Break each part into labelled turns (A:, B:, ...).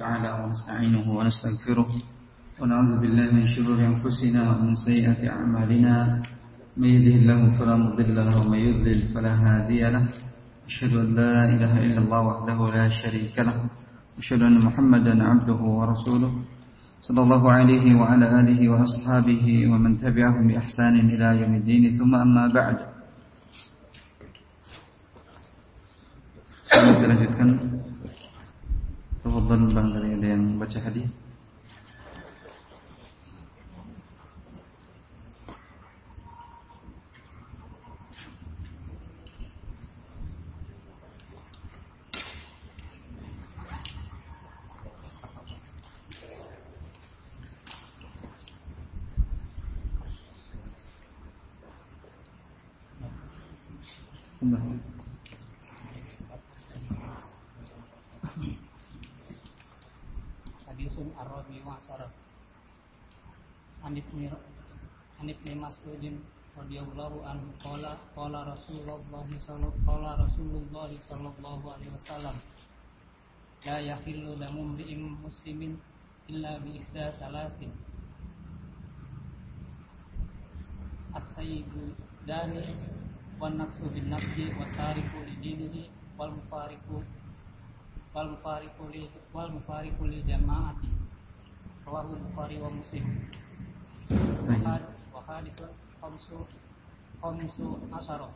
A: تعالى ونستعينه ونستغفره ونعوذ بالله من شرور أنفسنا ومن سيئات أعمالنا. من يهده الله فلا مضل له ومن يضلل فلا هادي له. أشهد أن لا إله إلا الله وحده لا شريك له. أشهد أن محمدا عبده ورسوله صلى الله عليه وعلى آله وأصحابه ومن تبعهم بإحسان إلى يوم الدين. ثم أما بعد. Kita lanjutkan Tafadhal barangkali ada yang baca hadis
B: Mas'udin radhiyallahu anhu. Qala qala Rasulullah sallallahu qala Rasulullah sallallahu alaihi wasallam la yahillu damu imri'in muslimin illa bi ihda salasin. As-sayyidu dani wan nafsu bin nafsi wa tariku li dinihi wal mufariqu wal mufariqu li wal wa hadisun khamsu khamsu asaro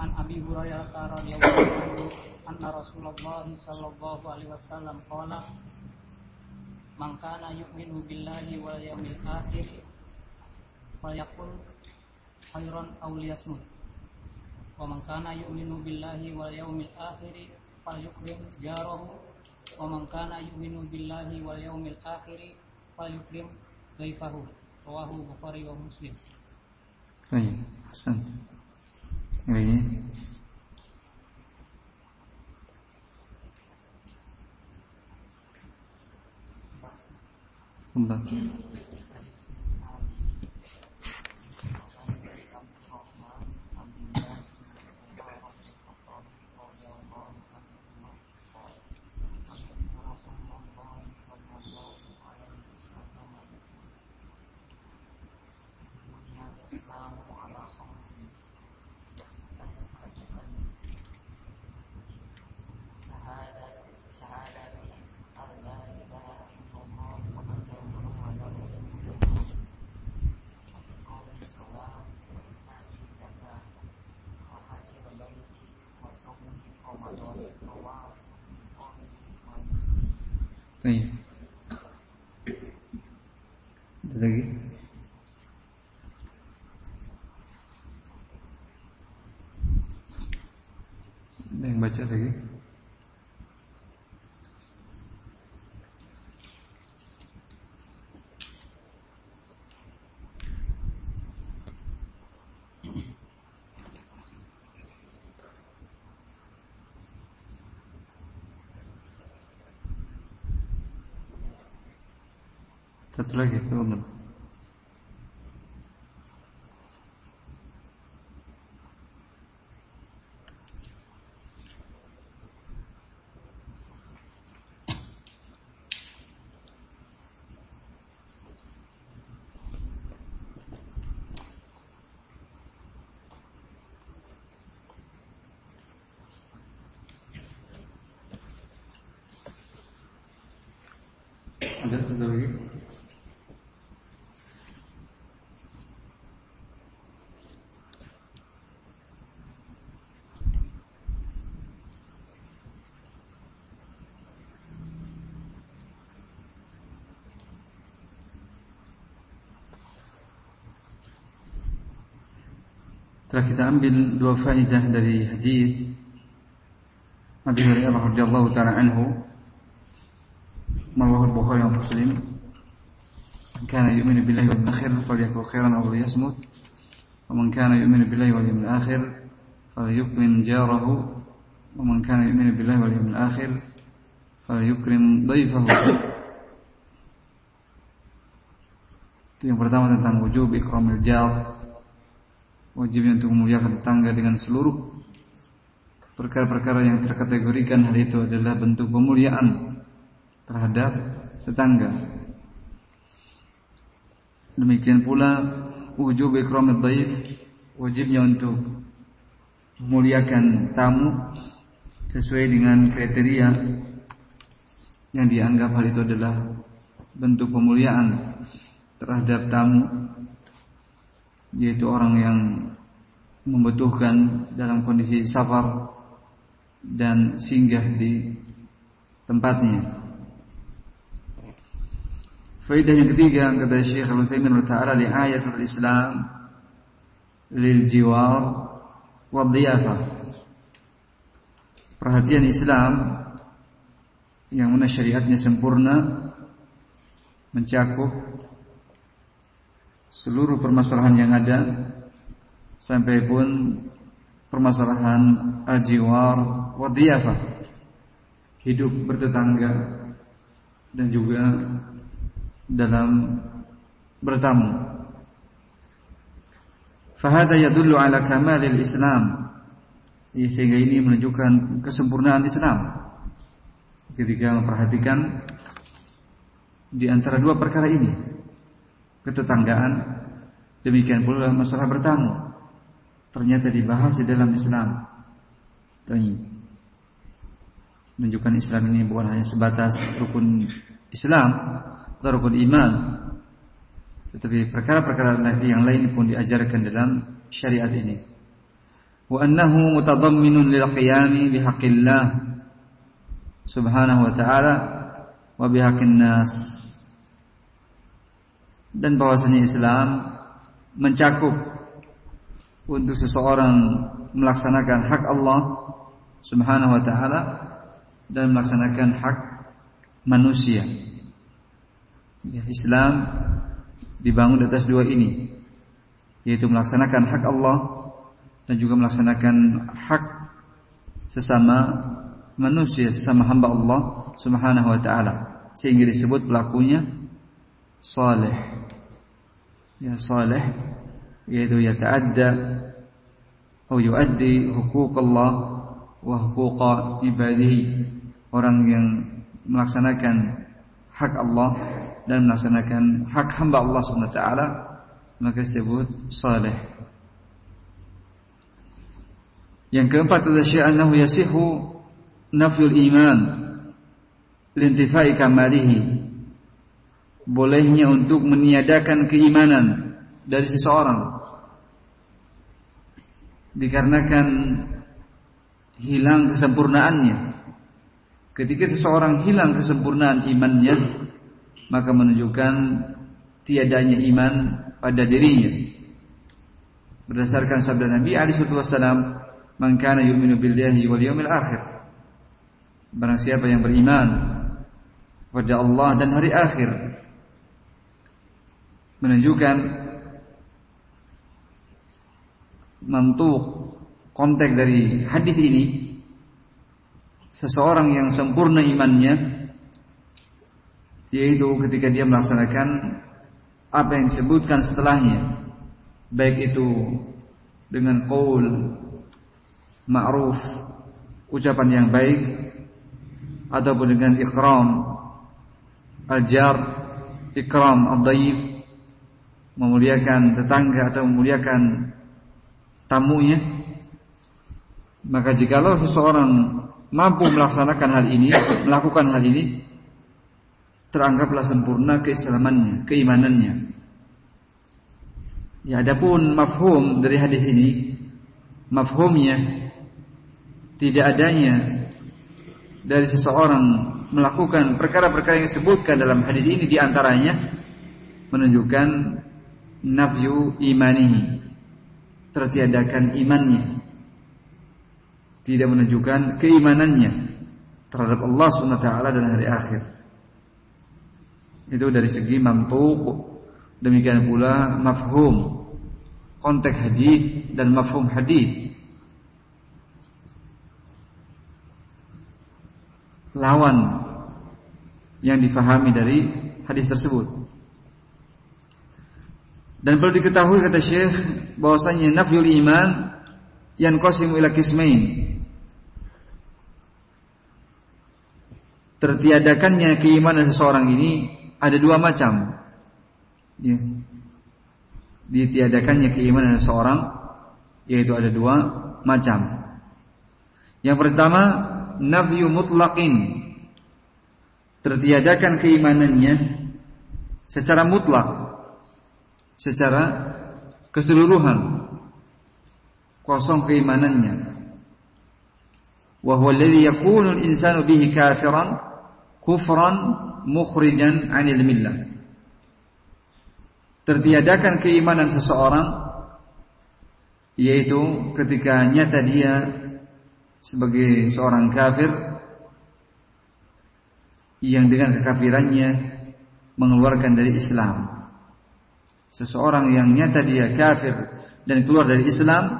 B: An Abi Hurairah radhiyallahu anhu anna Rasulullah sallallahu alaihi wasallam qala Man kana billahi wal yawmil akhir falyakul khairan aw liyasmut. Wa man kana yu'minu billahi wal yawmil akhir falyukrim jarahu wa man kana yu'minu billahi wal yawmil akhir falyukrim ضيفه رواه البخاري ومسلم
A: طيب أحسنت إيه تفضل Iya. Ada lagi? Ada yang baca lagi? Satu lagi, tunggu. Ada satu lagi? Setelah kita ambil dua faedah dari hadis Nabi Hurairah radhiyallahu taala anhu Mawahul Bukhari wa Muslim. Kana yu'minu billahi wal akhir falyakul khairan aw liyasmut wa man kana yu'minu billahi wal yawmil akhir falyukrim jarahu. Wa man kana yu'minu billahi wal yawmil akhir falyukrim dhaifahu Itu yang pertama tentang wujub ikramil jar wajibnya untuk memuliakan tetangga dengan seluruh perkara-perkara yang terkategorikan hal itu adalah bentuk pemuliaan terhadap tetangga. Demikian pula wujub ikram dhaif wajibnya untuk memuliakan tamu sesuai dengan kriteria yang dianggap hal itu adalah bentuk pemuliaan terhadap tamu yaitu orang yang membutuhkan dalam kondisi safar dan singgah di tempatnya. Faidah yang ketiga kata Syekh Al-Utsaimin taala di ayatul Islam lil jiwar wa dhiyafah. Perhatian Islam yang mana syariatnya sempurna mencakup seluruh permasalahan yang ada sampai pun permasalahan ajiwar wa hidup bertetangga dan juga dalam bertamu. Fahada yadullu ala kamalil Islam. Ya, sehingga ini menunjukkan kesempurnaan Islam. Ketika memperhatikan di antara dua perkara ini, ketetanggaan, demikian pula masalah bertamu. Ternyata dibahas di dalam Islam. Menunjukkan Islam ini bukan hanya sebatas rukun Islam, rukun iman. Tetapi perkara-perkara yang lain pun diajarkan dalam syariat ini. Wa annahu mutadamminun lil qiyami bihaqqillah subhanahu wa ta'ala wa bihaqqin nas. Dan bahwasanya Islam mencakup untuk seseorang melaksanakan hak Allah Subhanahu wa taala dan melaksanakan hak manusia. Ya, Islam dibangun di atas dua ini, yaitu melaksanakan hak Allah dan juga melaksanakan hak sesama manusia, sesama hamba Allah Subhanahu wa taala, sehingga disebut pelakunya saleh. Ya saleh yaitu yata'adda atau yuaddi hukuk Allah wa hukuk ibadihi orang yang melaksanakan hak Allah dan melaksanakan hak hamba Allah SWT maka disebut saleh. Yang keempat adalah syai'annahu yasihu nafyul iman lintifai kamalihi. Bolehnya untuk meniadakan keimanan dari seseorang dikarenakan hilang kesempurnaannya. Ketika seseorang hilang kesempurnaan imannya, maka menunjukkan tiadanya iman pada dirinya. Berdasarkan sabda Nabi Ali Wasallam, "Man kana yu'minu billahi wal yawmil akhir." Barang siapa yang beriman kepada Allah dan hari akhir menunjukkan mantuk konteks dari hadis ini seseorang yang sempurna imannya yaitu ketika dia melaksanakan apa yang disebutkan setelahnya baik itu dengan qaul ma'ruf ucapan yang baik ataupun dengan ikram ajar ikram ad-dhaif memuliakan tetangga atau memuliakan tamunya maka jikalau seseorang mampu melaksanakan hal ini melakukan hal ini teranggaplah sempurna keislamannya, keimanannya. Ya, adapun mafhum dari hadis ini, mafhumnya tidak adanya dari seseorang melakukan perkara-perkara yang disebutkan dalam hadis ini di antaranya menunjukkan nafyu imanihi tertiadakan imannya tidak menunjukkan keimanannya terhadap Allah SWT dan hari akhir itu dari segi mantuq. Demikian pula mafhum. Konteks hadis dan mafhum hadis. Lawan yang difahami dari hadis tersebut. Dan perlu diketahui kata Syekh bahwasanya nafyul iman yang qasim ila kismain. Tertiadakannya keimanan seseorang ini ada dua macam. Ya. Ditiadakannya keimanan seseorang yaitu ada dua macam. Yang pertama nafyu mutlaqin tertiadakan keimanannya secara mutlak secara keseluruhan. Kosong keimanannya. Wa huwa alladhi yakunu al-insanu bihi kafiran kufran mukhrijan 'anil millah. Tertiadakan keimanan seseorang yaitu ketika nyata dia sebagai seorang kafir yang dengan kekafirannya mengeluarkan dari Islam. Seseorang yang nyata dia kafir dan keluar dari Islam,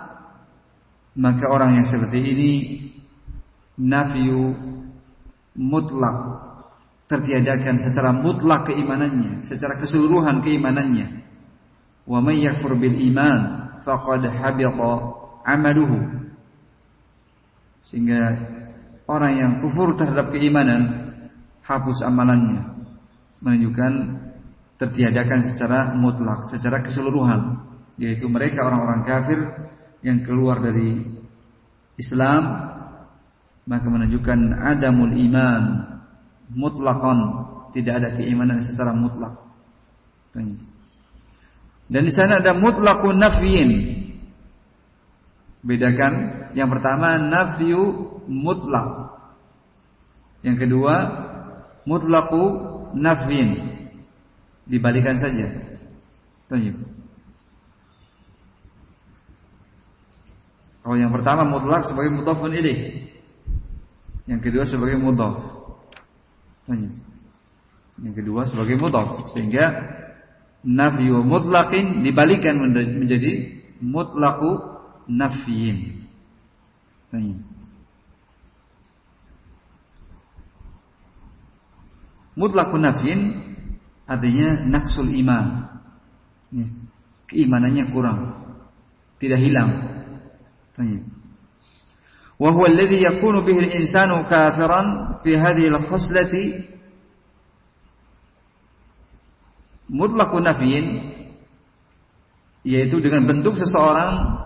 A: maka orang yang seperti ini nafyu mutlak tertiadakan secara mutlak keimanannya, secara keseluruhan keimanannya. Wa may yakfur bil iman faqad habita amaluhu sehingga orang yang kufur terhadap keimanan hapus amalannya menunjukkan tertiadakan secara mutlak, secara keseluruhan yaitu mereka orang-orang kafir yang keluar dari Islam maka menunjukkan adamul iman mutlakon tidak ada keimanan secara mutlak. Dan di sana ada mutlakun nafyin Bedakan yang pertama nafyu mutlak. Yang kedua mutlaku nafin. Dibalikan saja. Tayyib. Kalau yang pertama mutlak sebagai mudhafun ilaih. Yang kedua sebagai mudhaf. Tayyib. Yang kedua sebagai mudhaf sehingga nafyu mutlaqin dibalikan menjadi mutlaku nafyin. Tayyib. Mutlakun nafyin artinya naksul iman. Ya. Keimanannya kurang. Tidak hilang. Tayyib. Wa huwa alladhi yakunu bihi al-insanu kafiran fi hadhihi al-khaslati nafyin yaitu dengan bentuk seseorang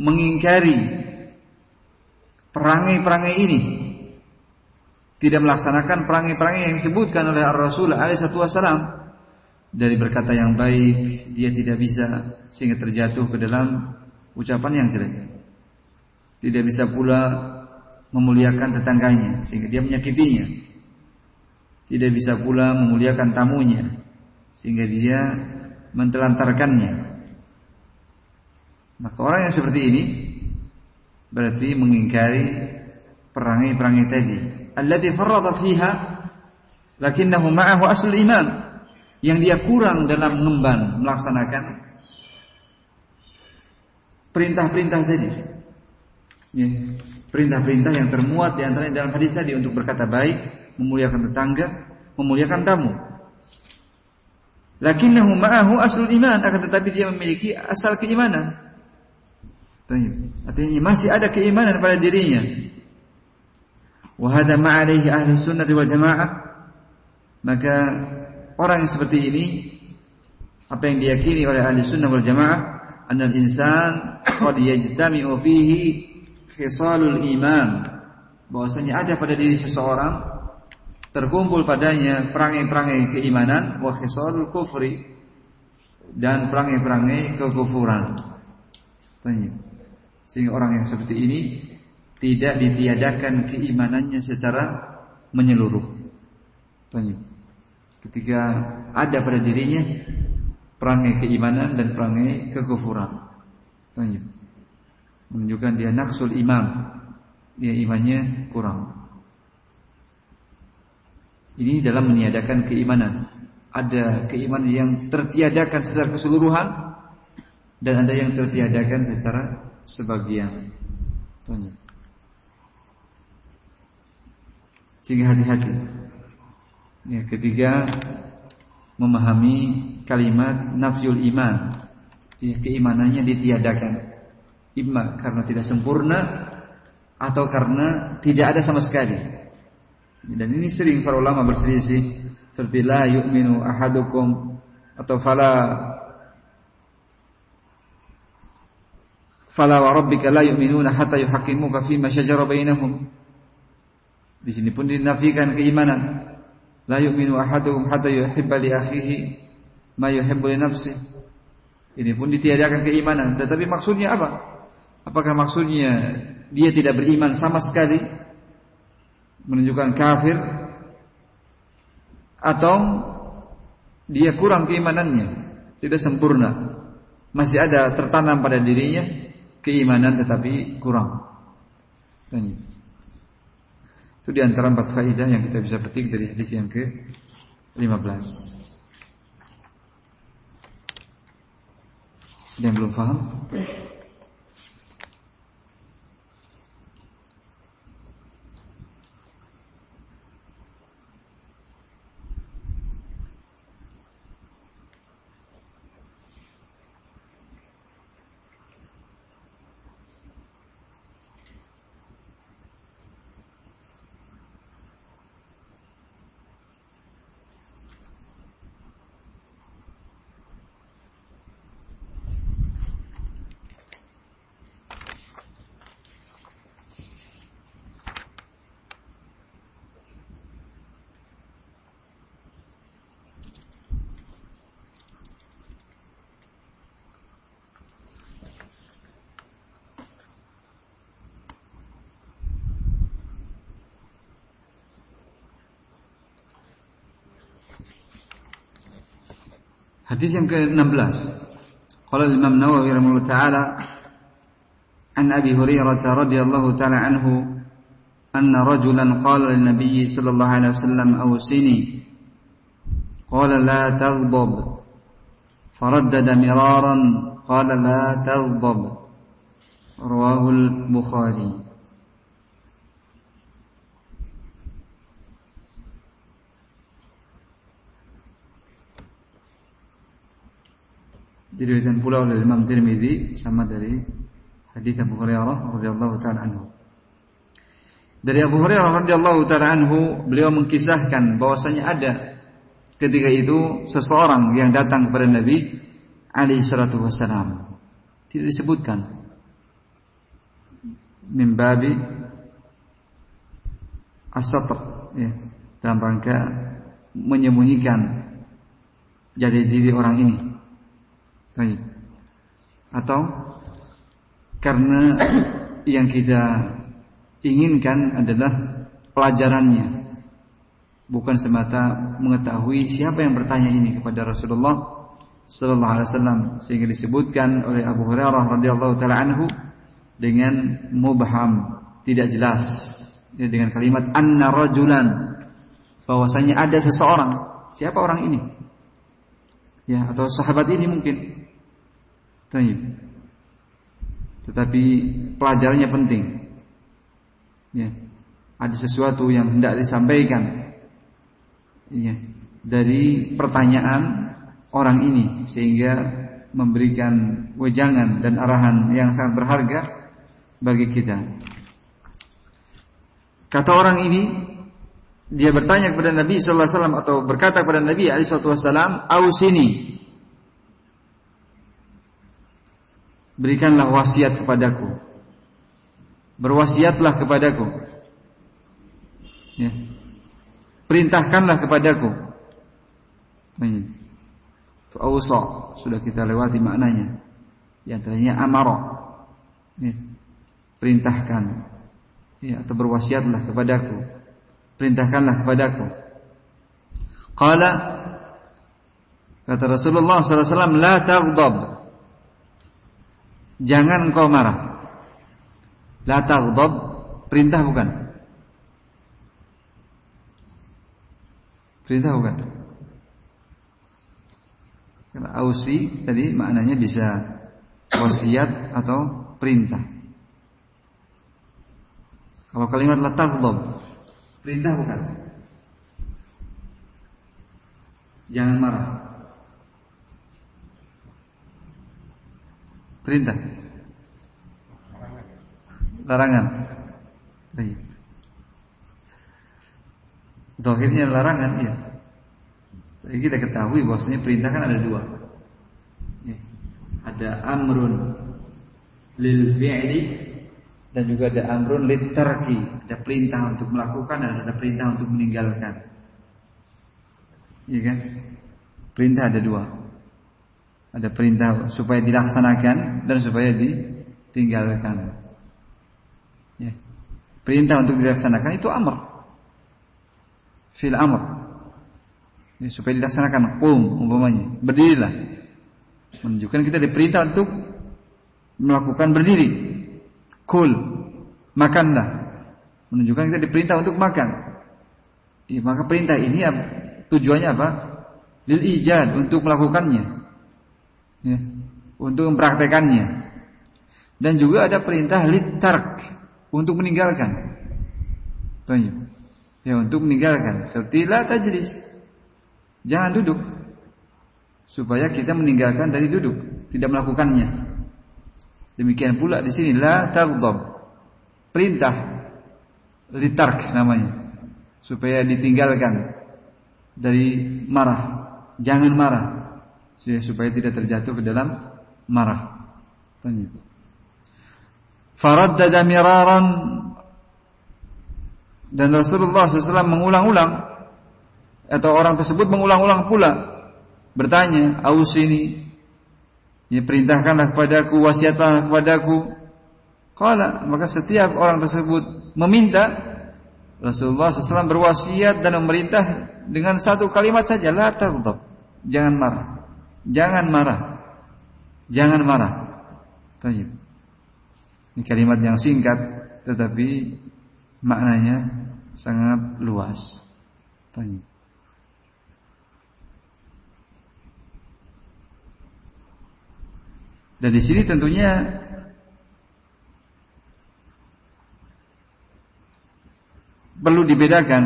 A: mengingkari perangai-perangai ini tidak melaksanakan perangai-perangai yang disebutkan oleh Rasul alaihissalam dari berkata yang baik dia tidak bisa sehingga terjatuh ke dalam ucapan yang jelek. Tidak bisa pula memuliakan tetangganya sehingga dia menyakitinya. Tidak bisa pula memuliakan tamunya sehingga dia mentelantarkannya. Maka orang yang seperti ini berarti mengingkari perangai-perangai tadi. Allati farrada fiha lakinnahu ma'ahu aslul iman. Yang dia kurang dalam mengemban melaksanakan perintah-perintah tadi. Ya, perintah-perintah yang termuat di antara dalam hadis tadi untuk berkata baik, memuliakan tetangga, memuliakan tamu. Lakinnahu ma'ahu aslul iman akan tetapi dia memiliki asal keimanan. Artinya masih ada keimanan pada dirinya. Wahada ma'alaihi ahli sunnah wal jamaah. Maka orang yang seperti ini apa yang diyakini oleh ahli sunnah wal jamaah anal insan qad yajtami'u fihi khisalul iman bahwasanya ada pada diri seseorang terkumpul padanya perangai-perangai keimanan wa khisalul kufri dan perangai-perangai kekufuran. Tanya. Sehingga orang yang seperti ini tidak ditiadakan keimanannya secara menyeluruh. Ketika ada pada dirinya perangai keimanan dan perangai kekufuran. Menunjukkan dia naksul iman. Dia imannya kurang. Ini dalam meniadakan keimanan. Ada keimanan yang tertiadakan secara keseluruhan dan ada yang tertiadakan secara sebagian. Tanya. Sehingga hati-hati. Ya, ketiga memahami kalimat nafyul iman. Ya, keimanannya ditiadakan. Imma karena tidak sempurna atau karena tidak ada sama sekali. Dan ini sering para ulama berselisih seperti la yu'minu ahadukum atau fala fala wa rabbika la yu'minuna hatta yuhaqqimuka fi ma shajara bainahum. Di sini pun dinafikan keimanan. La yu'minu ahadukum hatta yuhibba li akhihi ma yuhibbu li nafsihi. Ini pun ditiadakan keimanan, tetapi maksudnya apa? Apakah maksudnya dia tidak beriman sama sekali menunjukkan kafir atau dia kurang keimanannya, tidak sempurna. Masih ada tertanam pada dirinya keimanan tetapi kurang. Itu di antara empat faidah yang kita bisa petik dari hadis yang ke 15. Ada yang belum paham? Hadis yang ke-16. Qala Imam Nawawi rahimahullah taala an Abi Hurairah radhiyallahu taala anhu anna rajulan qala lin nabiy sallallahu alaihi wasallam awsini qala la taghdab فردد مرارا قال لا تغضب رواه البخاري diriwayatkan pula oleh Imam Tirmidzi sama dari hadis Abu Hurairah radhiyallahu taala anhu. Dari Abu Hurairah radhiyallahu taala anhu, beliau mengkisahkan bahwasanya ada ketika itu seseorang yang datang kepada Nabi alaihi salatu wasalam. Tidak disebutkan min babi as-satr ya, dalam rangka menyembunyikan jadi diri orang ini Baik. Atau karena yang kita inginkan adalah pelajarannya. Bukan semata mengetahui siapa yang bertanya ini kepada Rasulullah sallallahu alaihi wasallam sehingga disebutkan oleh Abu Hurairah radhiyallahu taala anhu dengan mubham tidak jelas. Ya, dengan kalimat anna rajulan bahwasanya ada seseorang. Siapa orang ini? Ya atau sahabat ini mungkin Taib. Tetapi pelajarannya penting. Ya. Ada sesuatu yang hendak disampaikan. Ya. Dari pertanyaan orang ini sehingga memberikan wejangan dan arahan yang sangat berharga bagi kita. Kata orang ini, dia bertanya kepada Nabi sallallahu alaihi wasallam atau berkata kepada Nabi alaihi wasallam, "Ausini." Berikanlah wasiat kepadaku. Berwasiatlah kepadaku. Ya. Perintahkanlah kepadaku. Itu awsa sudah kita lewati maknanya. Yang tadinya amara. Ya. Perintahkan. Ya, atau berwasiatlah kepadaku. Perintahkanlah kepadaku. Qala kata Rasulullah sallallahu alaihi wasallam la taghdab Jangan engkau marah. La taghdab perintah bukan? Perintah bukan? Karena ausi tadi maknanya bisa wasiat atau perintah. Kalau kalimat la taghdab perintah bukan? Jangan marah. Perintah. Larangan. Baik. Zahirnya larangan ya. Tapi kita ketahui bahwasanya perintah kan ada dua. Ya. Ada amrun lil fi'li dan juga ada amrun lit tarki. Ada perintah untuk melakukan dan ada perintah untuk meninggalkan. Iya kan? Perintah ada dua. Ada perintah supaya dilaksanakan dan supaya ditinggalkan. Ya. Perintah untuk dilaksanakan itu amr. Fil amr. Ya, supaya dilaksanakan qum umpamanya. Berdirilah. Menunjukkan kita diperintah untuk melakukan berdiri. Kul. Makanlah. Menunjukkan kita diperintah untuk makan. Ya, maka perintah ini tujuannya apa? Lil ijad untuk melakukannya ya, untuk mempraktekannya. Dan juga ada perintah litark untuk meninggalkan. Tanya. Ya, untuk meninggalkan. Seperti tajlis. Jangan duduk. Supaya kita meninggalkan dari duduk, tidak melakukannya. Demikian pula di sini la taghdab. Perintah litark namanya. Supaya ditinggalkan dari marah. Jangan marah supaya tidak terjatuh ke dalam marah. Tanya. Faraddada miraran dan Rasulullah SAW mengulang-ulang atau orang tersebut mengulang-ulang pula bertanya, "Aus ini ya perintahkanlah kepadaku, wasiatlah kepadaku." Kala maka setiap orang tersebut meminta Rasulullah SAW berwasiat dan memerintah dengan satu kalimat saja, la taghdab. Jangan marah. Jangan marah. Jangan marah. Tayyib. Ini kalimat yang singkat tetapi maknanya sangat luas. Tayyib. Dan di sini tentunya perlu dibedakan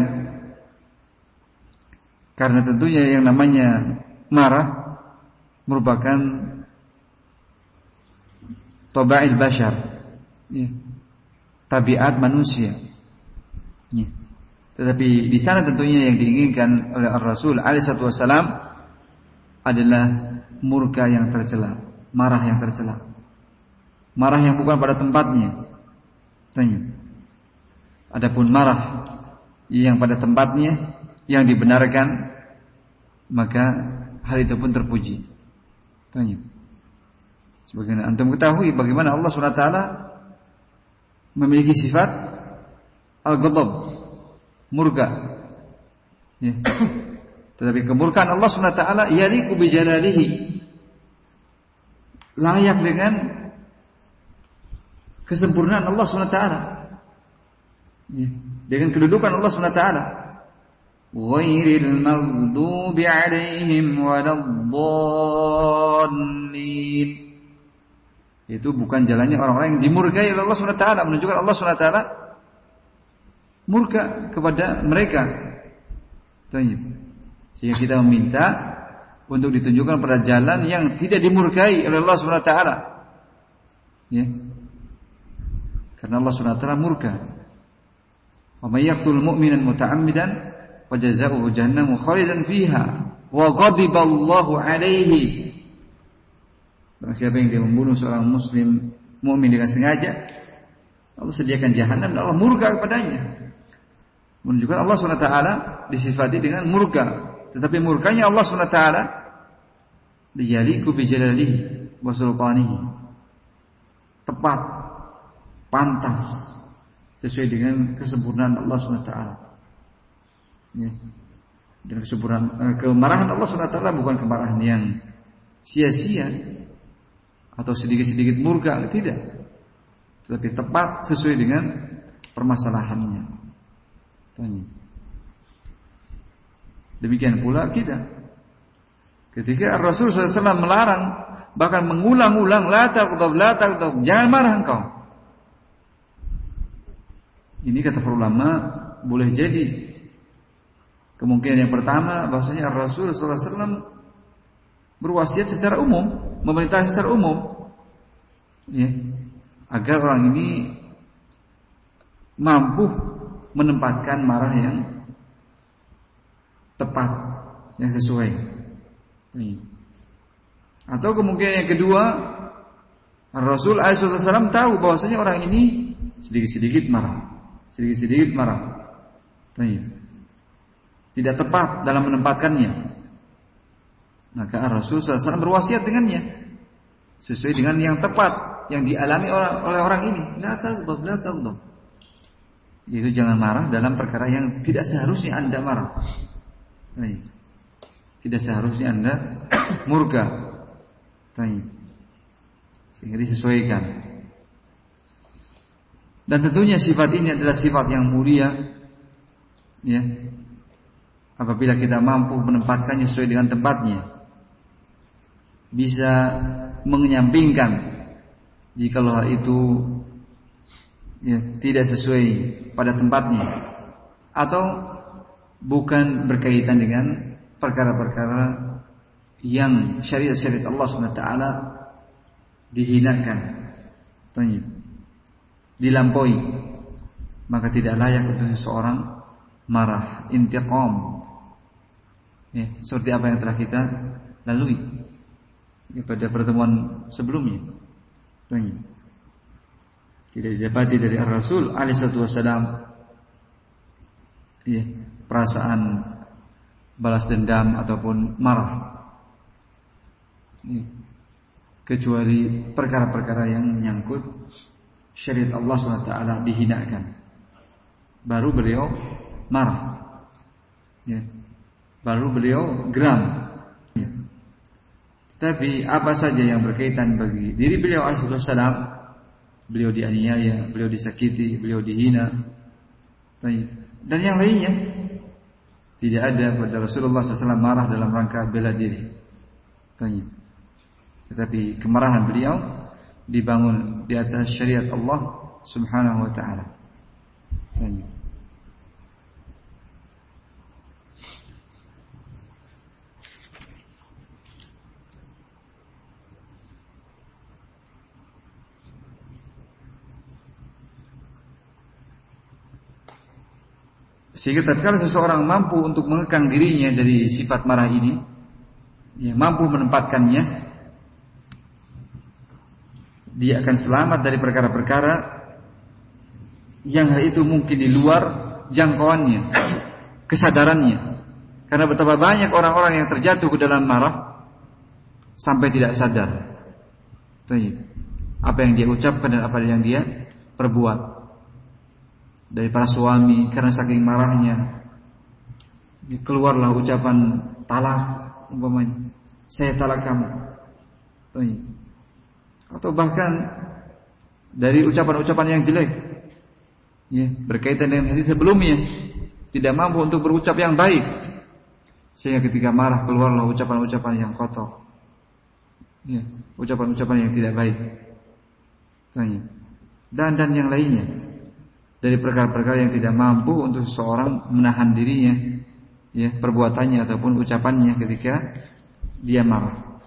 A: karena tentunya yang namanya marah merupakan tabail bashar. Ya. tabiat manusia. Ya. tetapi di sana tentunya yang diinginkan oleh Rasul alaihissalam adalah murka yang tercela marah yang tercela. Marah yang bukan pada tempatnya. Tanya. Adapun marah yang pada tempatnya yang dibenarkan maka hal itu pun terpuji Tanya. Sebagaimana antum ketahui bagaimana Allah SWT memiliki sifat al-ghadab, murka. Ya. Tetapi kemurkaan Allah SWT yaliku bijalalihi layak dengan kesempurnaan Allah SWT. Ya. Dengan kedudukan Allah SWT. غير المغضوب عليهم ولا الضالين itu bukan jalannya orang-orang yang dimurkai oleh Allah SWT menunjukkan Allah SWT murka kepada mereka sehingga kita meminta untuk ditunjukkan pada jalan yang tidak dimurkai oleh Allah SWT ya karena Allah SWT murka wa may yaqtul mu'minan muta'ammidan wa jazaohu khalidan fiha wa ghadiballahu alaihi Barang siapa yang dia membunuh seorang muslim mukmin dengan sengaja Allah sediakan jahanam dan Allah murka kepadanya. Menunjukkan Allah SWT disifati dengan murka. Tetapi murkanya Allah SWT dijaliku bijalalihi wa sultanihi. Tepat pantas sesuai dengan kesempurnaan Allah SWT Ya. Dan kesempurnaan eh, kemarahan Allah SWT bukan kemarahan yang sia-sia atau sedikit-sedikit murka, tidak. Tetapi tepat sesuai dengan permasalahannya. Tanya. Demikian pula kita. Ketika Rasul SAW melarang, bahkan mengulang-ulang, la taqtab, la taqtab, jangan marah engkau. Ini kata para ulama boleh jadi Kemungkinan yang pertama bahwasanya Rasul SAW berwasiat secara umum, memerintah secara umum, ya, agar orang ini mampu menempatkan marah yang tepat, yang sesuai. Atau kemungkinan yang kedua, Rasul SAW tahu bahwasanya orang ini sedikit-sedikit marah, sedikit-sedikit marah. Tidak tepat dalam menempatkannya. Maka Rasul SAW berwasiat dengannya sesuai dengan yang tepat yang dialami oleh orang ini. La taghdab, la taghdab. Yaitu jangan marah dalam perkara yang tidak seharusnya Anda marah. Tidak seharusnya Anda murka. Sehingga disesuaikan. Dan tentunya sifat ini adalah sifat yang mulia. Ya. Apabila kita mampu menempatkannya sesuai dengan tempatnya. Bisa menyampingkan jika hal itu ya, tidak sesuai pada tempatnya atau bukan berkaitan dengan perkara-perkara yang syariat-syariat Allah SWT dihinakan, dilampaui, maka tidak layak untuk seseorang marah, intiqam. Ya, seperti apa yang telah kita lalui pada pertemuan sebelumnya. Tidak didapati dari Rasul alaihissalatu wassalam ya, perasaan balas dendam ataupun marah kecuali perkara-perkara yang menyangkut syariat Allah SWT dihinakan. Baru beliau marah. Ya. Baru beliau geram. Ya. Tapi apa saja yang berkaitan bagi diri beliau alaihissalam, beliau dianiaya, beliau disakiti, beliau dihina, dan yang lainnya tidak ada pada Rasulullah SAW marah dalam rangka bela diri. Tetapi kemarahan beliau dibangun di atas syariat Allah Subhanahu wa taala. Sehingga tatkala seseorang mampu untuk mengekang dirinya dari sifat marah ini, ya, mampu menempatkannya, dia akan selamat dari perkara-perkara yang hal itu mungkin di luar jangkauannya, kesadarannya. Karena betapa banyak orang-orang yang terjatuh ke dalam marah sampai tidak sadar. Apa yang dia ucapkan dan apa yang dia perbuat. Dari para suami karena saking marahnya keluarlah ucapan talak umpamanya. Saya talak kamu. Atau bahkan dari ucapan-ucapan yang jelek ya, berkaitan dengan hadis sebelumnya tidak mampu untuk berucap yang baik sehingga ketika marah keluarlah ucapan-ucapan yang kotor ya, ucapan-ucapan yang tidak baik. Dan dan yang lainnya dari perkara-perkara yang tidak mampu untuk seseorang menahan dirinya ya perbuatannya ataupun ucapannya ketika dia marah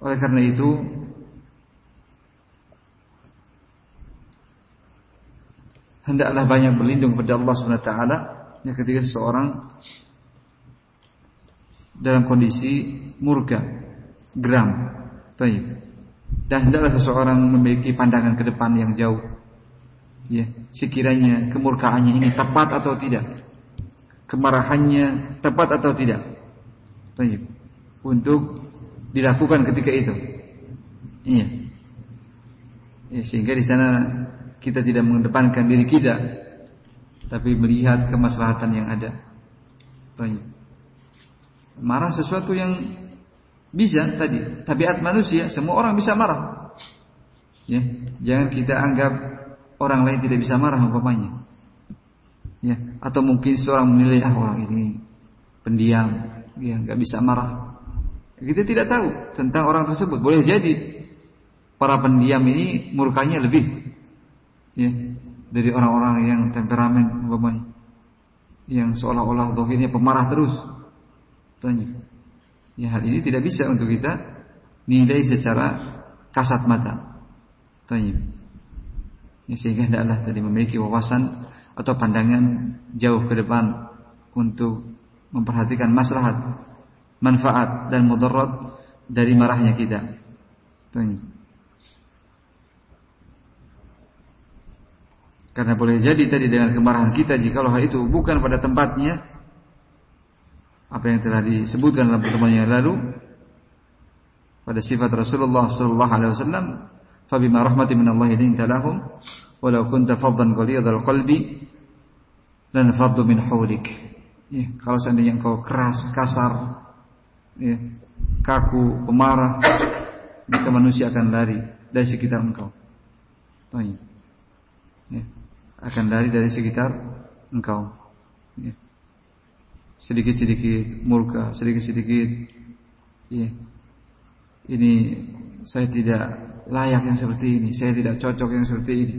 A: oleh karena itu hendaklah banyak berlindung kepada Allah Subhanahu wa taala ya ketika seseorang dalam kondisi murka, geram, taib. Dan hendaklah seseorang memiliki pandangan ke depan yang jauh. Ya, sekiranya kemurkaannya ini tepat atau tidak. Kemarahannya tepat atau tidak. Untuk dilakukan ketika itu. Iya. Ya, sehingga di sana kita tidak mengedepankan diri kita, tapi melihat kemaslahatan yang ada. Marah sesuatu yang bisa tadi, tabiat manusia, semua orang bisa marah. Ya, jangan kita anggap orang lain tidak bisa marah umpamanya. Ya, atau mungkin seorang menilai ah orang ini pendiam, ya nggak bisa marah. Kita tidak tahu tentang orang tersebut. Boleh jadi para pendiam ini murkanya lebih ya dari orang-orang yang temperamen umpamanya. Yang seolah-olah dohirnya pemarah terus. Tanya. Ya hal ini tidak bisa untuk kita nilai secara kasat mata. Tanya. Ya, sehingga hendaklah tadi memiliki wawasan atau pandangan jauh ke depan untuk memperhatikan maslahat, manfaat dan mudarat dari marahnya kita. Karena boleh jadi tadi dengan kemarahan kita jika hal itu bukan pada tempatnya apa yang telah disebutkan dalam pertemuan yang lalu pada sifat Rasulullah sallallahu alaihi wasallam fa bima rahmatin min Allah linta lahum walau kunta faddan ghalidhal qalbi lan faddu min hawlik ya, kalau seandainya engkau keras kasar ya, kaku pemarah maka manusia akan lari dari sekitar engkau Baik. Ya akan lari dari sekitar engkau. Ya. Sedikit-sedikit murka, sedikit-sedikit ya. Ini saya tidak layak yang seperti ini, saya tidak cocok yang seperti ini.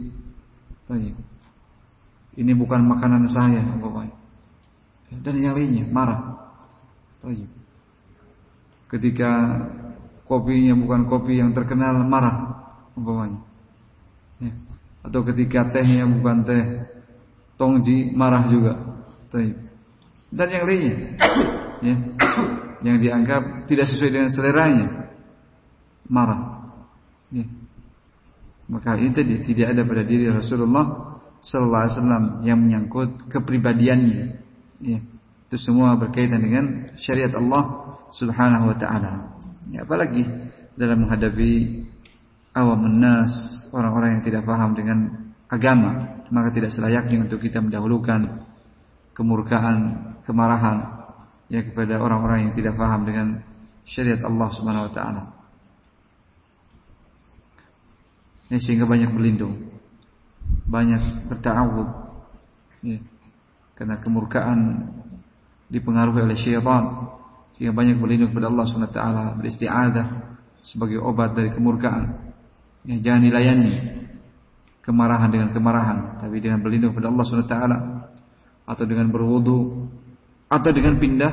A: Baik. Ini bukan makanan saya, umpamanya. Dan yang lainnya marah. Baik. Ketika kopinya bukan kopi yang terkenal marah, umpamanya. Ya atau ketika tehnya bukan teh tongji marah juga. Dan yang lainnya, ya, yang dianggap tidak sesuai dengan seleranya, marah. Ya. Maka itu tidak ada pada diri Rasulullah Sallallahu Alaihi Wasallam yang menyangkut kepribadiannya. Ya. Itu semua berkaitan dengan syariat Allah Subhanahu Wa Taala. Ya, apalagi dalam menghadapi awam nas orang-orang yang tidak paham dengan agama maka tidak selayaknya untuk kita mendahulukan kemurkaan kemarahan ya kepada orang-orang yang tidak paham dengan syariat Allah Subhanahu wa taala. Ya, sehingga banyak berlindung. Banyak bertawud ya, karena kemurkaan dipengaruhi oleh syaitan. Sehingga banyak berlindung kepada Allah Subhanahu wa taala beristiadah sebagai obat dari kemurkaan. Ya, jangan dilayani kemarahan dengan kemarahan, tapi dengan berlindung pada Allah Subhanahu taala atau dengan berwudu atau dengan pindah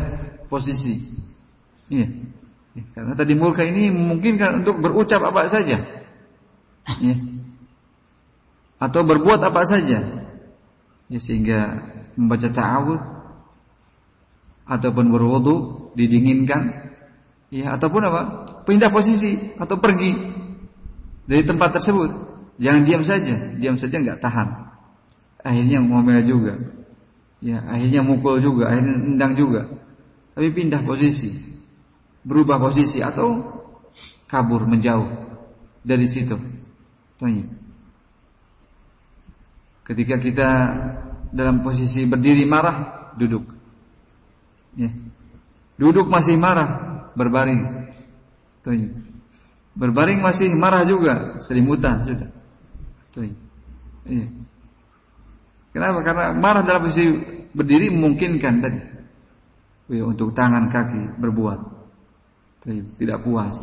A: posisi. Iya. Ya, karena tadi murka ini memungkinkan untuk berucap apa saja. Ya. Atau berbuat apa saja. Ya, sehingga membaca ta'awud ataupun berwudu didinginkan ya ataupun apa? pindah posisi atau pergi dari tempat tersebut. Jangan diam saja, diam saja nggak tahan. Akhirnya ngomel juga. Ya, akhirnya mukul juga, akhirnya endang juga. Tapi pindah posisi. Berubah posisi atau kabur menjauh dari situ. Tanya. Ketika kita dalam posisi berdiri marah, duduk. Ya. Duduk masih marah, berbaring. Tanya. Berbaring masih marah juga, selimutan sudah. Tuh. Iya. Kenapa? Karena marah dalam posisi berdiri memungkinkan tadi. Ya, untuk tangan kaki berbuat. Tidak puas.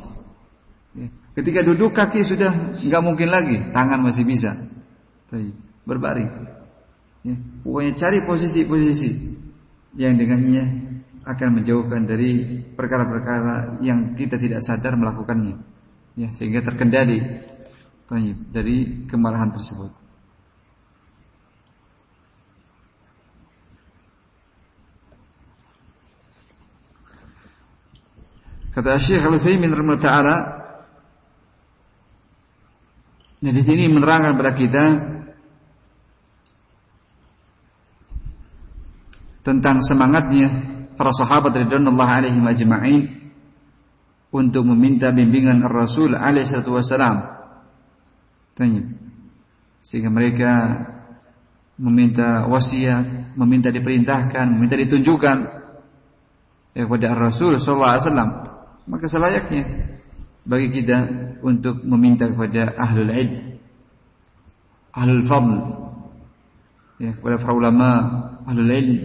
A: Ya. Ketika duduk kaki sudah nggak mungkin lagi, tangan masih bisa. Berbaring. Ya. Pokoknya cari posisi-posisi yang dengannya akan menjauhkan dari perkara-perkara yang kita tidak sadar melakukannya ya sehingga terkendali dari kemarahan tersebut. Kata Syekh Al-Utsaimin rahimahullah taala Nah, di sini menerangkan kepada kita tentang semangatnya para sahabat radhiyallahu alaihi majma'in untuk meminta bimbingan Rasul alaihi salatu. Tanya. Sehingga mereka meminta wasiat, meminta diperintahkan, meminta ditunjukkan ya kepada Rasul sallallahu alaihi wasallam. Maka selayaknya bagi kita untuk meminta kepada ahlul ilm, ahlul fadl, ya kepada para ulama, ahlul ilm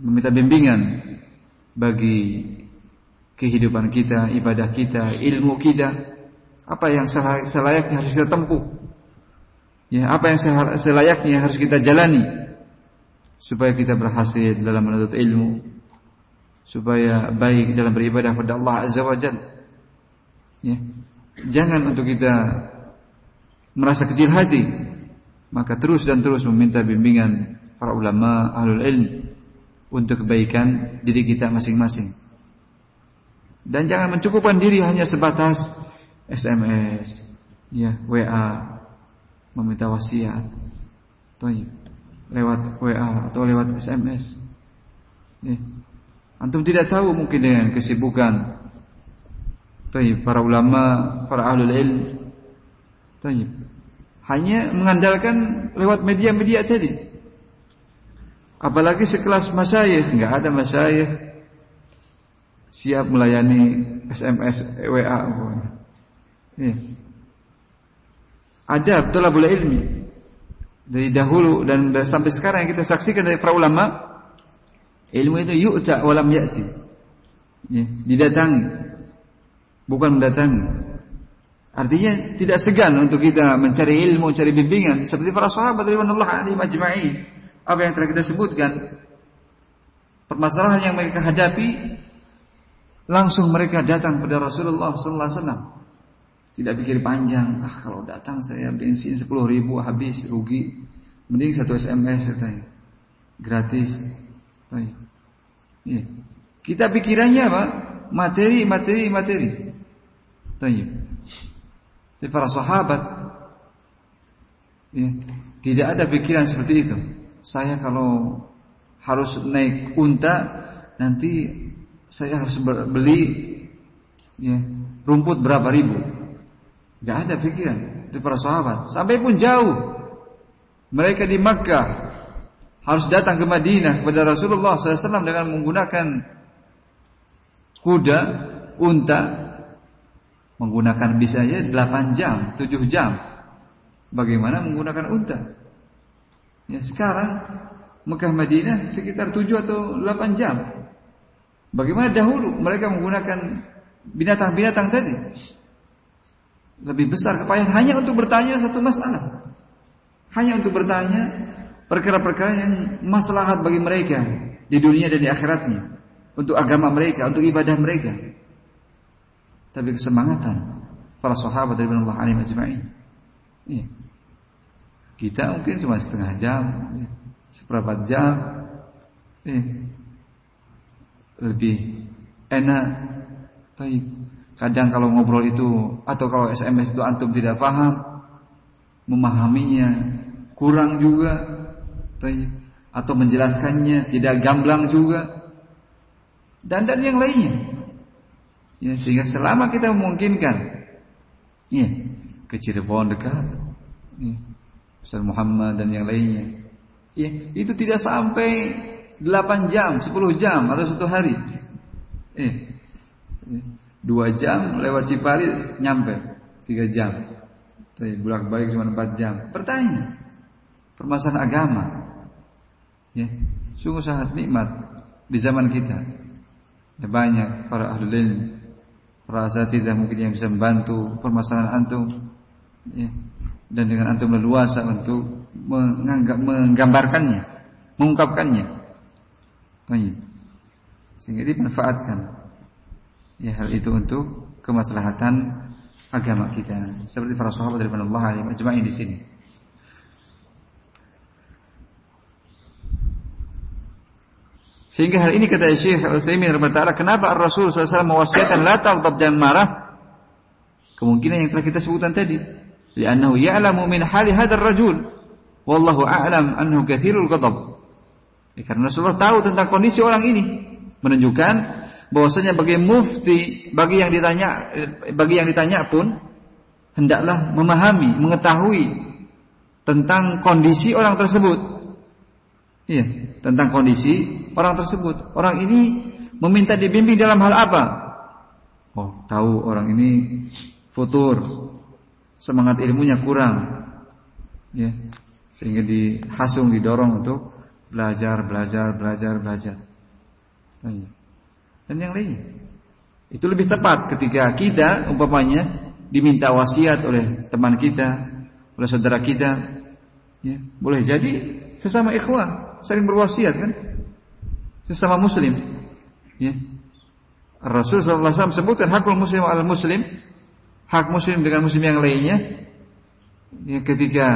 A: meminta bimbingan bagi kehidupan kita, ibadah kita, ilmu kita, apa yang selayaknya harus kita tempuh. Ya, apa yang selayaknya harus kita jalani supaya kita berhasil dalam menuntut ilmu, supaya baik dalam beribadah pada Allah Azza wa Jalla. Ya. Jangan untuk kita merasa kecil hati maka terus dan terus meminta bimbingan para ulama ahlul ilm untuk kebaikan diri kita masing-masing. Dan jangan mencukupkan diri hanya sebatas SMS, ya WA, meminta wasiat, lewat WA atau lewat SMS. Ya. Antum tidak tahu mungkin dengan kesibukan Tayyib, para ulama, para ahlul ilm. Tayyib. Hanya mengandalkan lewat media-media tadi. Apalagi sekelas masyayikh, enggak ada masyayikh siap melayani SMS, WA. Ya. Ada betul boleh ilmi dari dahulu dan sampai sekarang yang kita saksikan dari para ulama ilmu itu yu'ta walam ya'ti. Ya, didatangi bukan mendatangi. Artinya tidak segan untuk kita mencari ilmu, mencari bimbingan seperti para sahabat radhiyallahu anhum ajma'in. Apa yang telah kita sebutkan permasalahan yang mereka hadapi langsung mereka datang kepada Rasulullah sallallahu alaihi wasallam. Tidak pikir panjang, ah kalau datang saya bensin 10 ribu habis rugi. Mending satu SMS katanya. Gratis. Ya. Kita pikirannya apa? Materi, materi, materi. Tayyib. Tapi para sahabat ya, tidak ada pikiran seperti itu. Saya kalau harus naik unta nanti saya harus beli ya, rumput berapa ribu. Tidak ada pikiran itu para sahabat. Sampai pun jauh mereka di Makkah harus datang ke Madinah kepada Rasulullah SAW dengan menggunakan kuda, unta, Menggunakan bisa ya 8 jam, 7 jam. Bagaimana menggunakan unta? Ya sekarang Mekah Madinah sekitar 7 atau 8 jam. Bagaimana dahulu mereka menggunakan binatang-binatang tadi? Lebih besar kepayahan hanya untuk bertanya satu masalah. Hanya untuk bertanya perkara-perkara yang maslahat bagi mereka di dunia dan di akhiratnya. Untuk agama mereka, untuk ibadah mereka tapi kesemangatan para sahabat dari Allah alaihi majma'in. Iya. Kita mungkin cuma setengah jam, ya. seperempat jam, iya. lebih enak. Tapi kadang kalau ngobrol itu atau kalau SMS itu antum tidak paham, memahaminya kurang juga, atau menjelaskannya tidak gamblang juga, dan dan yang lainnya. Ya, sehingga selama kita memungkinkan ya, ke Cirebon dekat. Ya, Ustaz Muhammad dan yang lainnya. Ya, itu tidak sampai 8 jam, 10 jam atau satu hari. Eh, dua jam lewat Cipali nyampe tiga jam. Bolak balik cuma 4 jam. Pertanyaan permasalahan agama. Ya, sungguh sangat nikmat di zaman kita. Ya, banyak para ahli ilmu Rasa tidak mungkin yang bisa membantu permasalahan antum ya. dan dengan antum leluasa untuk menganggap menggambarkannya, mengungkapkannya. Sehingga dimanfaatkan ya hal itu untuk kemaslahatan agama kita seperti para sahabat dari Allah alaihi ajma'in di sini. Sehingga hal ini kata Syekh Al-Utsaimin rahimahullah kenapa Rasul SAW mewasiatkan la taghdab dan marah? Kemungkinan yang telah kita sebutkan tadi. Li'annahu ya'lamu min hali hadzal rajul wallahu a'lam annahu katsirul ghadab. Ya, karena Rasulullah tahu tentang kondisi orang ini, menunjukkan bahwasanya bagi mufti, bagi yang ditanya bagi yang ditanya pun hendaklah memahami, mengetahui tentang kondisi orang tersebut. Iya, tentang kondisi orang tersebut. Orang ini meminta dibimbing dalam hal apa? Oh, tahu orang ini futur, semangat ilmunya kurang. Ya, sehingga dihasung didorong untuk belajar, belajar, belajar, belajar. Iya. Dan yang lain. Itu lebih tepat ketika kita umpamanya diminta wasiat oleh teman kita, oleh saudara kita. Ya, boleh jadi sesama ikhwan saling berwasiat kan sesama muslim ya Rasul SAW sebutkan hakul muslim al muslim hak muslim dengan muslim yang lainnya ya ketika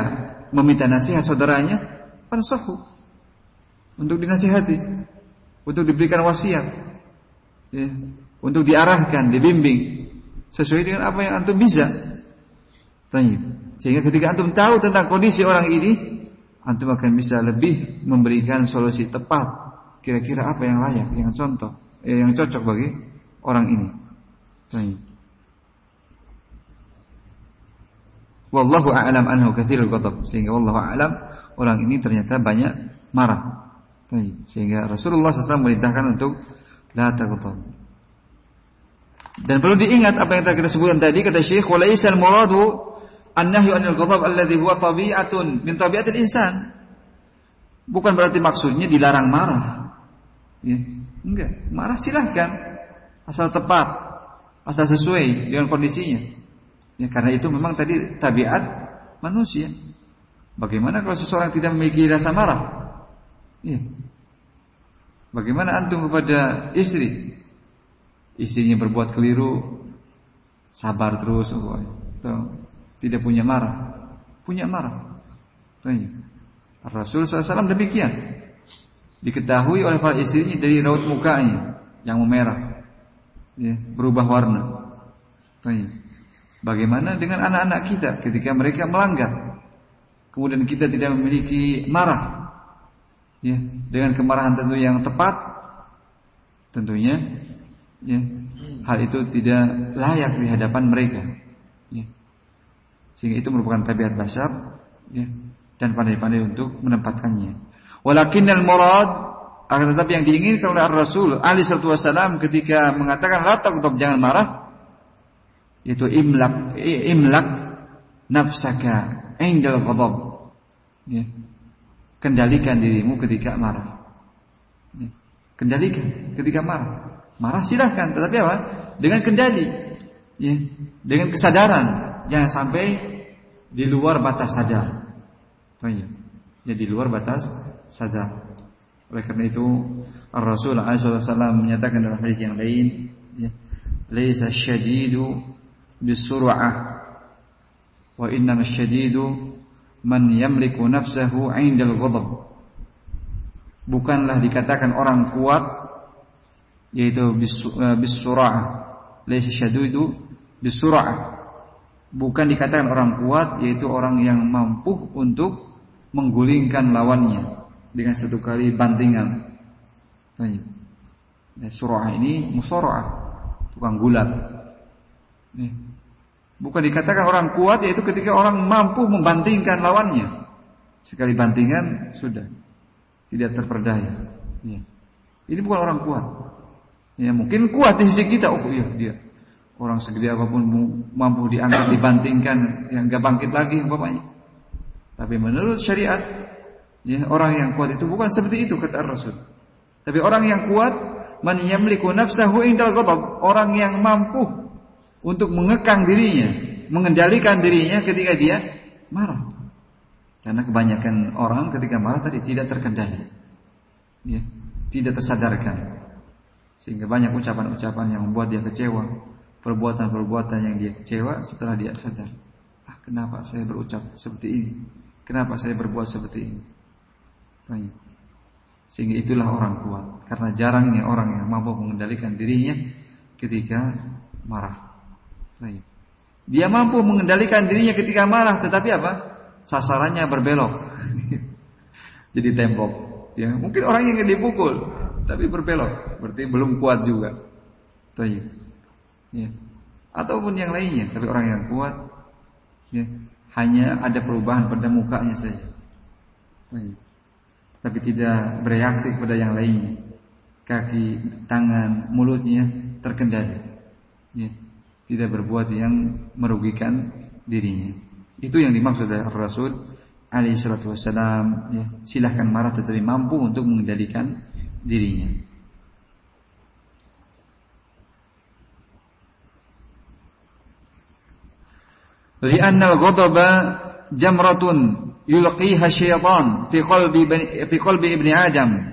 A: meminta nasihat saudaranya, fansahu. Untuk dinasihati, untuk diberikan wasiat. Ya, untuk diarahkan, dibimbing sesuai dengan apa yang antum bisa. Sehingga ketika antum tahu tentang kondisi orang ini, antum akan bisa lebih memberikan solusi tepat. Kira-kira apa yang layak, yang contoh, eh, yang cocok bagi orang ini. Baik. Wallahu a'lam anhu katsirul ghadab. Sehingga wallahu a'lam orang ini ternyata banyak marah. Sehingga Rasulullah SAW merintahkan untuk la taghdab. Dan perlu diingat apa yang tadi kita sebutkan tadi kata Syekh walaisal muradu an-nahyu anil ghadab alladhi huwa tabi'atun min tabi'atil insan. Bukan berarti maksudnya dilarang marah. Ya, enggak, marah silahkan asal tepat, asal sesuai dengan kondisinya. Ya, karena itu memang tadi tabiat manusia. Bagaimana kalau seseorang tidak memiliki rasa marah? Ya. Bagaimana antum kepada istri? Istrinya berbuat keliru, sabar terus, oh, tidak punya marah, punya marah. Rasul SAW demikian. Diketahui oleh para istrinya dari raut mukanya yang memerah, ya, berubah warna. Bagaimana dengan anak-anak kita ketika mereka melanggar? Kemudian kita tidak memiliki marah. Ya, dengan kemarahan tentu yang tepat tentunya ya, hal itu tidak layak di hadapan mereka. Ya. Sehingga itu merupakan tabiat basar ya, dan pandai-pandai untuk menempatkannya. Walakinnal murad akan tetapi yang diinginkan oleh Rasul Ali Shallallahu Wasallam ketika mengatakan la jangan marah itu imlak imlak nafsaka indal ghadab ya. kendalikan dirimu ketika marah ya. kendalikan ketika marah marah silahkan tetapi apa dengan kendali ya dengan kesadaran jangan sampai di luar batas sadar ya. ya di luar batas sadar oleh karena itu Rasul SAW menyatakan dalam hadis yang lain ya laisa syadidu bisur'ah wa innama syadidu man yamliku nafsahu 'indal ghadab. Bukanlah dikatakan orang kuat yaitu bisur'ah. Laysa syadidu bisur'ah bukan dikatakan orang kuat yaitu orang yang mampu untuk menggulingkan lawannya dengan satu kali bantingan. Nah, surah ini musoroah, tukang gulat. Bukan dikatakan orang kuat yaitu ketika orang mampu membandingkan lawannya. Sekali bantingan sudah tidak terperdaya. Ya. Ini bukan orang kuat. Ya mungkin kuat di sisi kita. Oh iya dia orang segede apa pun mampu diangkat dibantingkan yang gak bangkit lagi umpamanya. Tapi menurut syariat ya, orang yang kuat itu bukan seperti itu kata Rasul. Tapi orang yang kuat man yamliku nafsahu indal ghadab, orang yang mampu untuk mengekang dirinya, mengendalikan dirinya ketika dia marah. Karena kebanyakan orang ketika marah tadi tidak terkendali. Ya, tidak tersadarkan. Sehingga banyak ucapan-ucapan yang membuat dia kecewa, perbuatan-perbuatan yang dia kecewa setelah dia sadar. Ah, kenapa saya berucap seperti ini? Kenapa saya berbuat seperti ini? Baik. Sehingga itulah orang kuat Karena jarangnya orang yang mampu mengendalikan dirinya Ketika marah Baik. Dia mampu mengendalikan dirinya ketika marah, tetapi apa? Sasarannya berbelok. Jadi tembok. Ya, mungkin orang yang dipukul, tapi berbelok, berarti belum kuat juga. Baik. Ya. Ataupun yang lainnya, tapi orang yang kuat ya, hanya ada perubahan pada mukanya saja. Tapi tidak bereaksi kepada yang lainnya. Kaki, tangan, mulutnya terkendali. Ya tidak berbuat yang merugikan dirinya. Itu yang dimaksud oleh Rasul alaihi salatu wasalam ya, silahkan marah tetapi mampu untuk mengendalikan dirinya. Li'anna al-ghadaba jamratun yulqiha syaitan fi qalbi fi qalbi ibni Adam.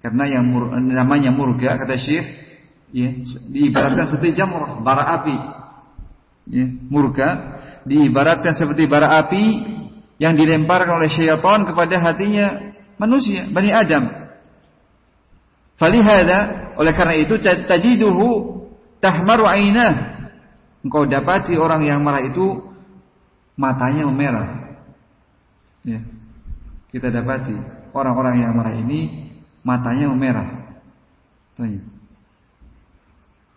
A: Karena yang mur, namanya murga kata Syekh ya, diibaratkan seperti jamrah, bara api. Ya, murka diibaratkan seperti bara api yang dilemparkan oleh syaitan kepada hatinya manusia, Bani Adam. Falihada, oleh karena itu tajiduhu tahmaru ainah. Engkau dapati orang yang marah itu matanya memerah. Ya. Kita dapati orang-orang yang marah ini matanya memerah.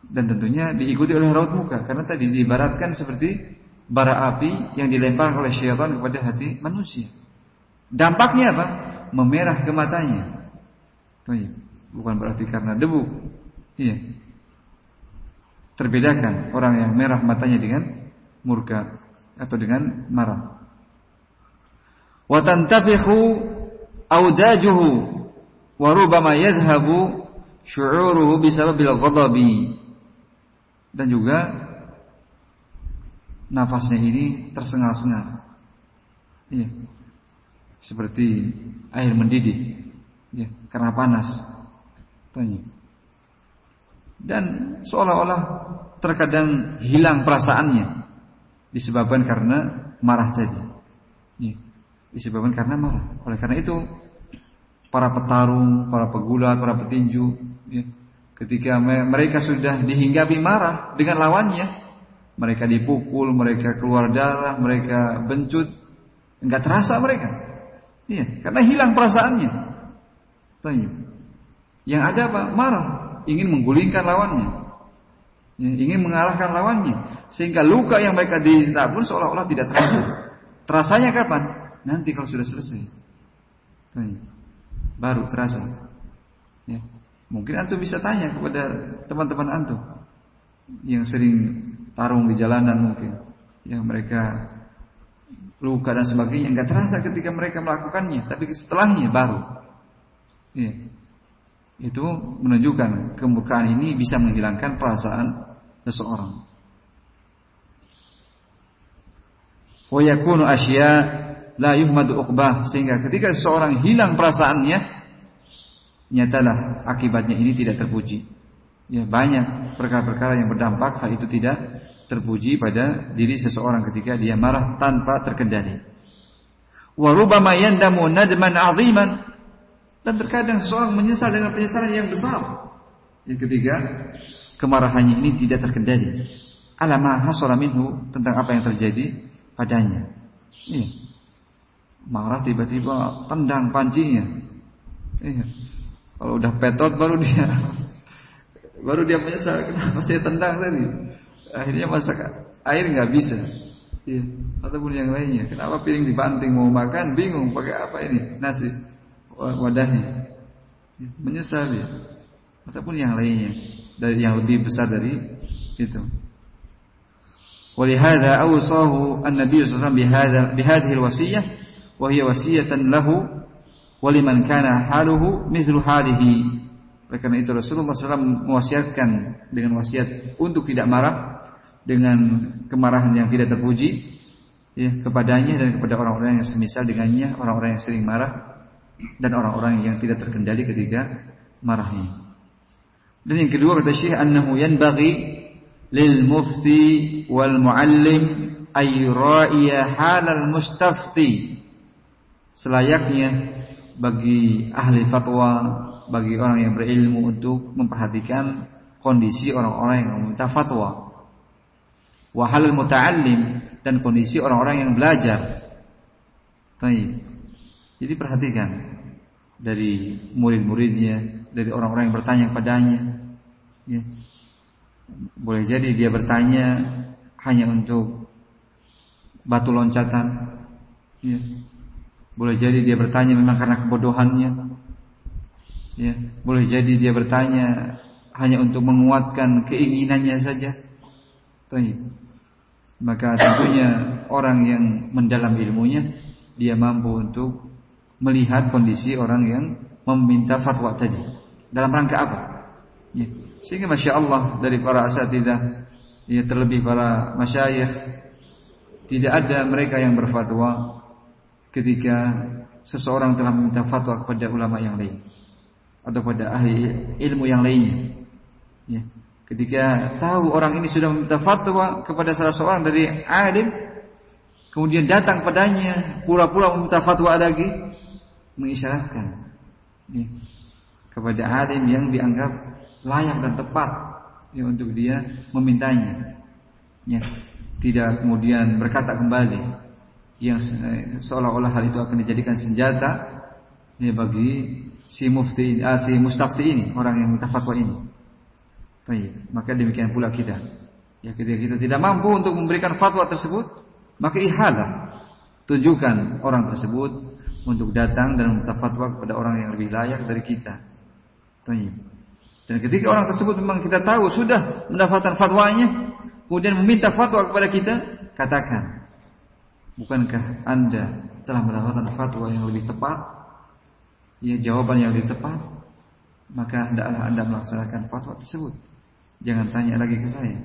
A: Dan tentunya diikuti oleh raut muka karena tadi diibaratkan seperti bara api yang dilempar oleh syaitan kepada hati manusia. Dampaknya apa? Memerah ke matanya. Bukan berarti karena debu. Iya. Terbedakan orang yang merah matanya dengan murka atau dengan marah. Wa tantafikhu audajuhu wa rubama yadhhabu syu'uruhu bisababil ghadabi. Dan juga nafasnya ini tersengal-sengal. Iya. Seperti air mendidih. Ya, karena panas. Tanya. Dan seolah-olah terkadang hilang perasaannya disebabkan karena marah tadi. Ya, disebabkan karena marah. Oleh karena itu para petarung, para pegulat, para petinju, ya, ketika mereka sudah dihinggapi marah dengan lawannya, mereka dipukul, mereka keluar darah, mereka bencut, enggak terasa mereka. Iya, karena hilang perasaannya. Tanya. Yang ada apa? Marah, ingin menggulingkan lawannya. Ya, ingin mengalahkan lawannya sehingga luka yang mereka diderita pun seolah-olah tidak terasa. Terasanya kapan? Nanti kalau sudah selesai. Baru terasa. Ya. Mungkin antum bisa tanya kepada teman-teman antum yang sering tarung di jalanan mungkin yang mereka luka dan sebagainya nggak terasa ketika mereka melakukannya tapi setelahnya baru ya. Itu menunjukkan kemurkaan ini bisa menghilangkan perasaan seseorang. Wa yakunu asya la yuhmadu uqbah. Sehingga ketika seseorang hilang perasaannya nyatalah akibatnya ini tidak terpuji. Ya banyak perkara-perkara yang berdampak hal itu tidak terpuji pada diri seseorang ketika dia marah tanpa terkendali. Wa rubama yandamu nadman 'aziman dan terkadang seseorang menyesal dengan penyesalan yang besar. Yang ketiga, kemarahannya ini tidak terkendali. Alama tentang apa yang terjadi padanya. Iya. Marah tiba-tiba tendang pancinya. Iya. Kalau udah petot baru dia baru dia menyesal kenapa saya tendang tadi akhirnya masak air nggak bisa ya. ataupun yang lainnya kenapa piring dibanting mau makan bingung pakai apa ini nasi wadahnya ya, menyesal ya ataupun yang lainnya dari yang lebih besar dari itu ولهذا أوصاه النبي صلى الله عليه وسلم بهذا بهذه الوصية وهي وصية له ولمن كان حاله مثل هذه oleh karena itu Rasulullah SAW mewasiatkan dengan wasiat untuk tidak marah dengan kemarahan yang tidak terpuji ya kepadanya dan kepada orang-orang yang semisal dengannya, orang-orang yang sering marah dan orang-orang yang tidak terkendali ketika marahnya. Dan yang kedua kata Syekh annahu yanbaghi lil mufti wal muallim ay ra'iya halal mustafti. Selayaknya bagi ahli fatwa, bagi orang yang berilmu untuk memperhatikan kondisi orang-orang yang meminta fatwa wahal muta'allim dan kondisi orang-orang yang belajar. Baik. Jadi perhatikan dari murid-muridnya, dari orang-orang yang bertanya kepadanya. Ya. Boleh jadi dia bertanya hanya untuk batu loncatan. Ya. Boleh jadi dia bertanya memang karena kebodohannya. Ya, boleh jadi dia bertanya hanya untuk menguatkan keinginannya saja. Baik maka tentunya orang yang mendalam ilmunya dia mampu untuk melihat kondisi orang yang meminta fatwa tadi. Dalam rangka apa? Ya. sehingga masya Allah dari para asatidah ya terlebih para masyayikh tidak ada mereka yang berfatwa ketika seseorang telah meminta fatwa kepada ulama yang lain atau pada ahli ilmu yang lainnya. Ya. Ketika tahu orang ini sudah meminta fatwa kepada salah seorang dari alim, kemudian datang padanya pura-pura meminta fatwa lagi mengisyaratkan ya, kepada alim yang dianggap layak dan tepat ya untuk dia memintanya. Ya tidak kemudian berkata kembali yang seolah-olah hal itu akan dijadikan senjata ya bagi si mufti ah, si mustafti ini orang yang minta fatwa ini. Baik, maka demikian pula kita ya ketika kita tidak mampu untuk memberikan fatwa tersebut maka ihalah tunjukkan orang tersebut untuk datang dan meminta fatwa kepada orang yang lebih layak dari kita dan ketika orang tersebut memang kita tahu sudah mendapatkan fatwanya kemudian meminta fatwa kepada kita, katakan, bukankah Anda telah mendapatkan fatwa yang lebih tepat? Ya, jawaban yang lebih tepat. Maka hendaklah Anda melaksanakan fatwa tersebut. Jangan tanya lagi ke saya.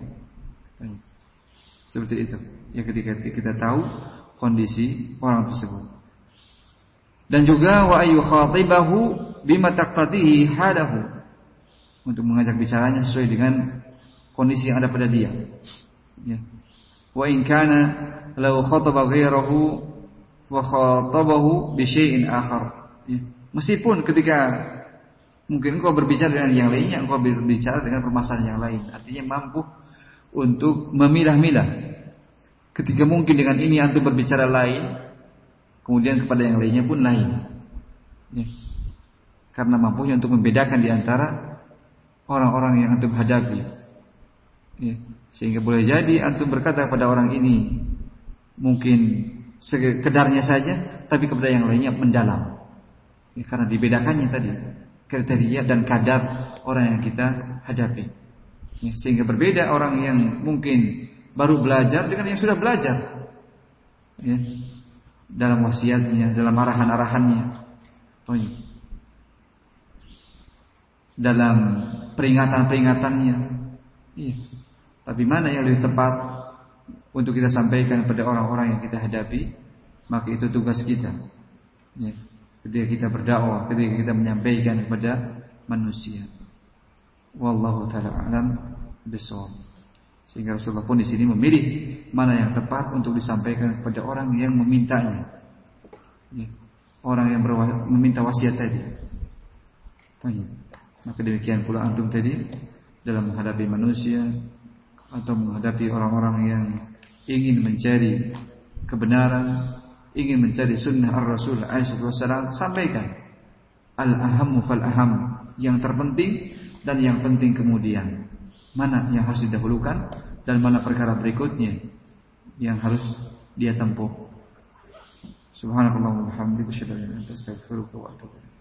A: Seperti itu. Ya ketika kita tahu kondisi orang tersebut. Dan juga wa ayu khatibahu bima taqtadihi halahu. Untuk mengajak bicaranya sesuai dengan kondisi yang ada pada dia. Ya. Wa in kana law khataba ghairahu wa khatabahu bi syai'in akhar. Ya. Meskipun ketika mungkin engkau berbicara dengan yang lainnya, engkau berbicara dengan permasalahan yang lain. Artinya mampu untuk memilah-milah. Ketika mungkin dengan ini antum berbicara lain, kemudian kepada yang lainnya pun lain. Ya. Karena mampunya untuk membedakan di antara orang-orang yang antum hadapi. Ya. Sehingga boleh jadi antum berkata kepada orang ini mungkin sekedarnya saja, tapi kepada yang lainnya mendalam. Ya, karena dibedakannya tadi kriteria dan kadar orang yang kita hadapi. Ya, sehingga berbeda orang yang mungkin baru belajar dengan yang sudah belajar. Ya, dalam wasiatnya, dalam arahan-arahannya. Oh, dalam peringatan-peringatannya. Iya. Tapi mana yang lebih tepat untuk kita sampaikan kepada orang-orang yang kita hadapi, maka itu tugas kita. Ya. Ketika kita berdakwah, ketika kita menyampaikan kepada manusia. Wallahu taala alam bisawab. Sehingga Rasulullah pun di sini memilih mana yang tepat untuk disampaikan kepada orang yang memintanya. Ya. Orang yang meminta wasiat tadi. Tanya. Maka demikian pula antum tadi dalam menghadapi manusia atau menghadapi orang-orang yang ingin mencari kebenaran, ingin mencari sunnah ar-Rasul SAW, sampaikan al-ahammu fal-aham yang terpenting dan yang penting kemudian. Mana yang harus didahulukan dan mana perkara berikutnya yang harus dia tempuh. Subhanakallah wa bihamdika asyhadu an la ilaha illa anta wa atubu ilaik.